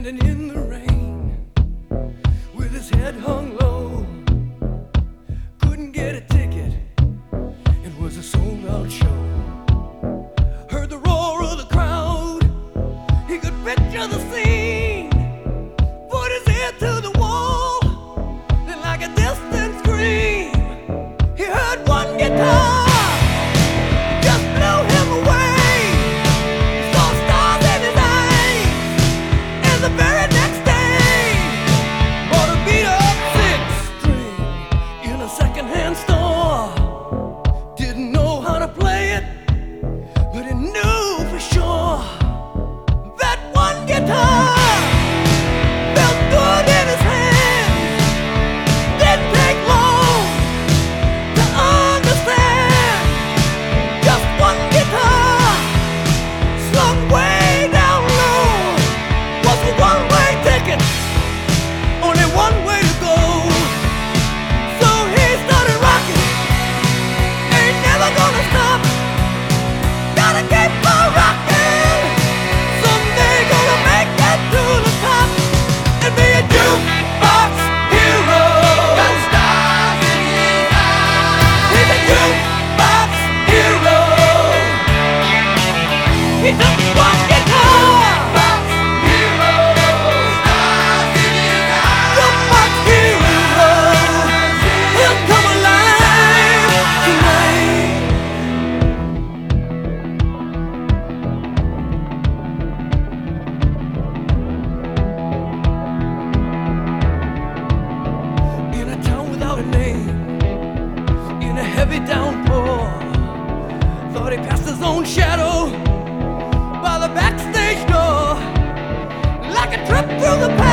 standing in the rain with his head hung low. Couldn't get a ticket, it was a sold out show. Heard the roar of the crowd, he could picture the scene. Put his ear to the wall, then like a distant scream, he heard one guitar. Heavy downpour, thought he passed his own shadow by the backstage door, like a trip through the past.